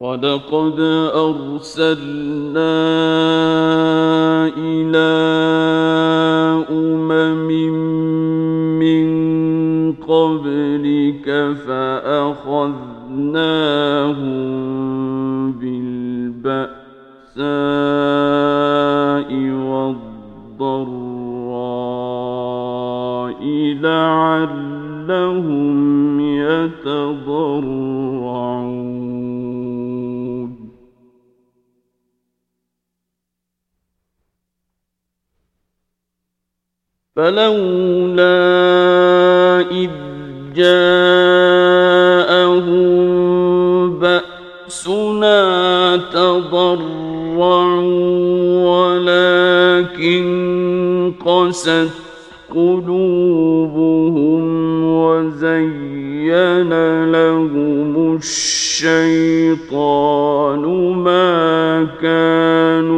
وَلَقَدْ أَرْسَلْنَا إِلَىٰ أُمَمٍ مِّن قَبْلِكَ فَأَخَذْنَاهُم بِالْبَأْسَاءِ وَالضَّرَّاءِ لَعَلَّهُمْ يَتَضَرَّعُونَ فَلَوْلَا إِذْ جَاءَهُم بَأْسُنَا تَضَرَّعُوا وَلَٰكِن قَسَتْ قُلُوبُهُمْ وَزَيَّنَ لَهُمُ الشَّيْطَانُ مَا كَانُوا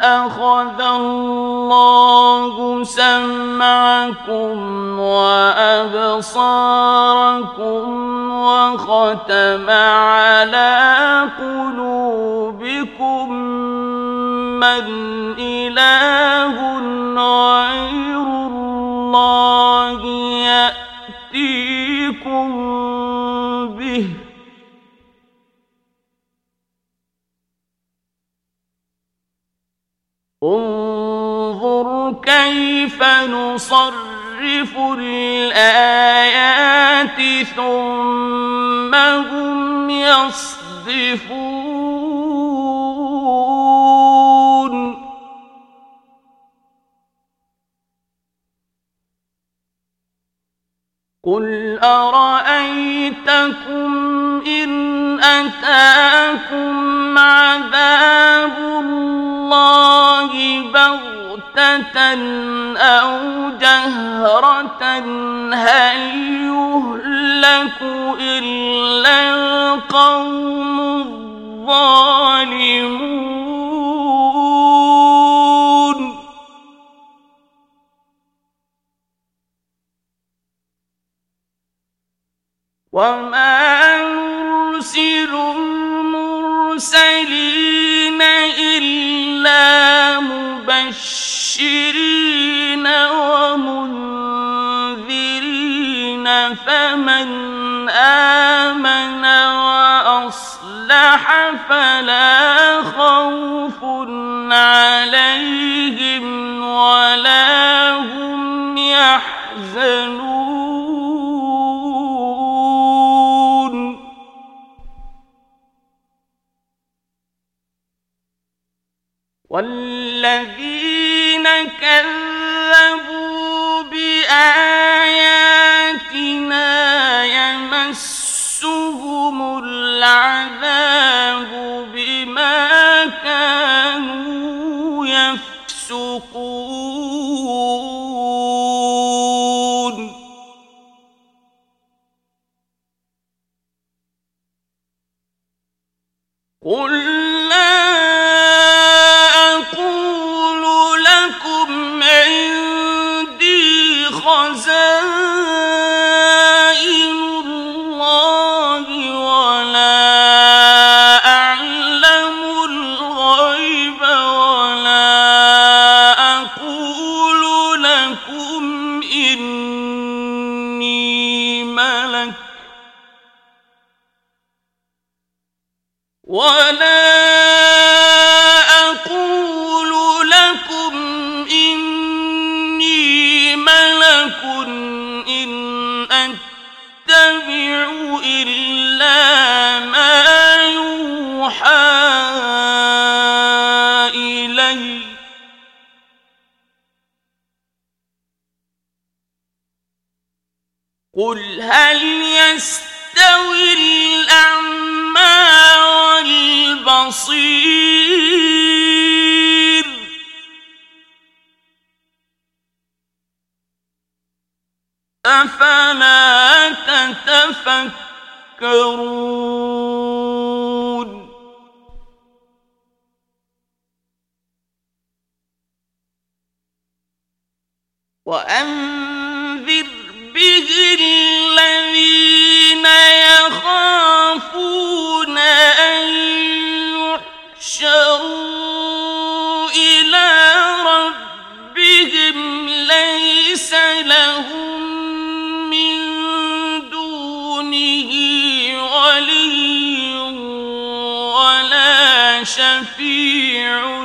أخذ الله سمعكم وأبصاركم وختم على قلوبكم من إله انظُرْ كَيْفَ نُصَرِّفُ الْآيَاتِ ثُمَّ هُمْ يَصْدِفُونَ. قُلْ أَرَأَيْتَكُمْ إِنْ أَتَاكُمْ عَذَابُ اللَّهِ بَغْتَةً أَوْ جَهْرَةً هَلْ يُهْلَكُ إِلَّا الْقَوْمُ الظَّالِمُونَ وَمَا مبشرين ومنذرين فمن آمن وأصلح فلا خوف عليهم يستوي الأعمى والبصير. أفلا تتفكرون؟ وأنذر به يحشروا إلى ربهم ليس لهم من دونه ولي ولا شفيع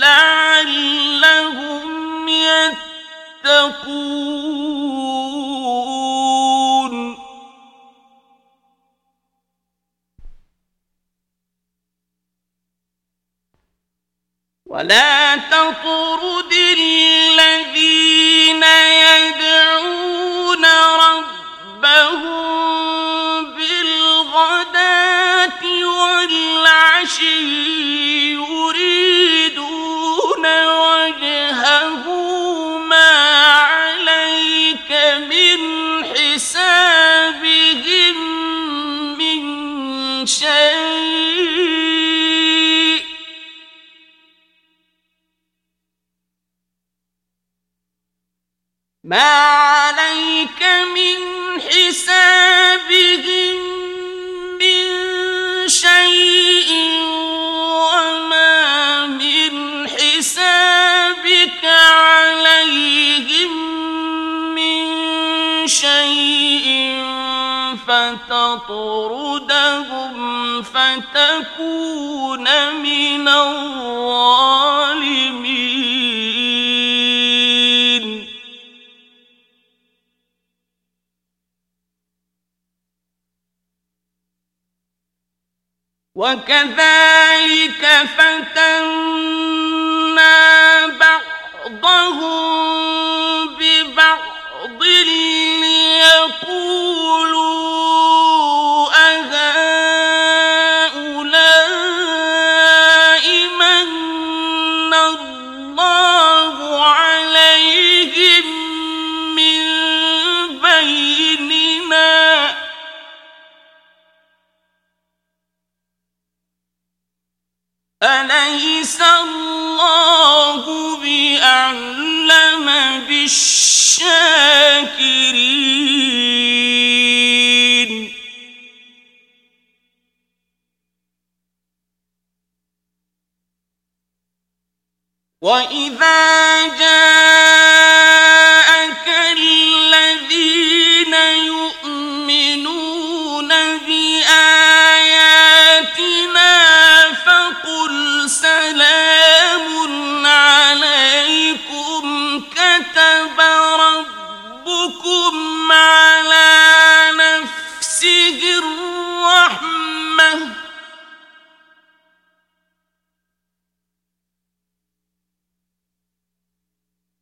لعلهم يتقون ولا تطرد الذين يدعون ربهم بالغداة والعشي عليك من حسابهم من شيء وما من حسابك عليهم من شيء فتطردهم فتكون من الظالمين وكذلك فتنا بعضهم وَإِذَا جَاءَ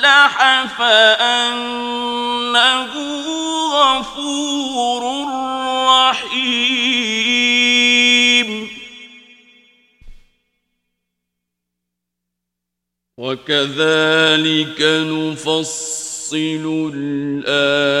أَصْلَحَ فَأَنَّهُ غَفُورٌ رَّحِيمٌ وَكَذَلِكَ نُفَصِّلُ الْآيَاتِ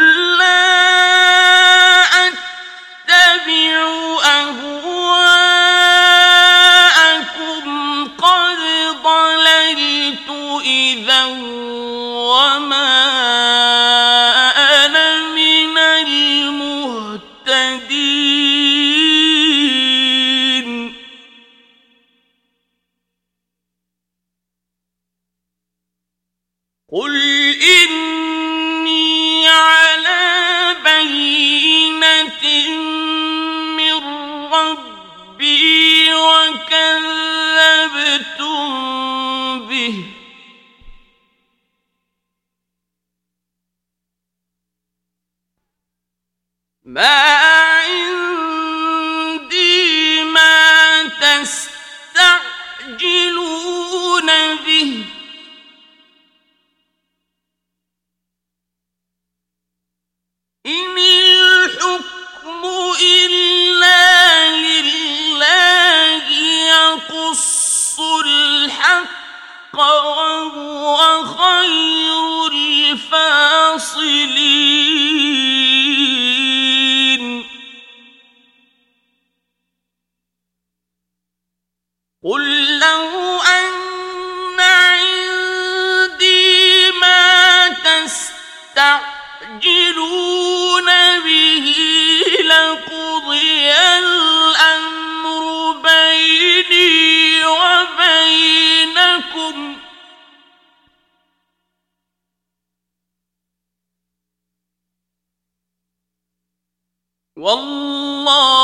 قل إني على بينة من ربي وكذبتم به ما والله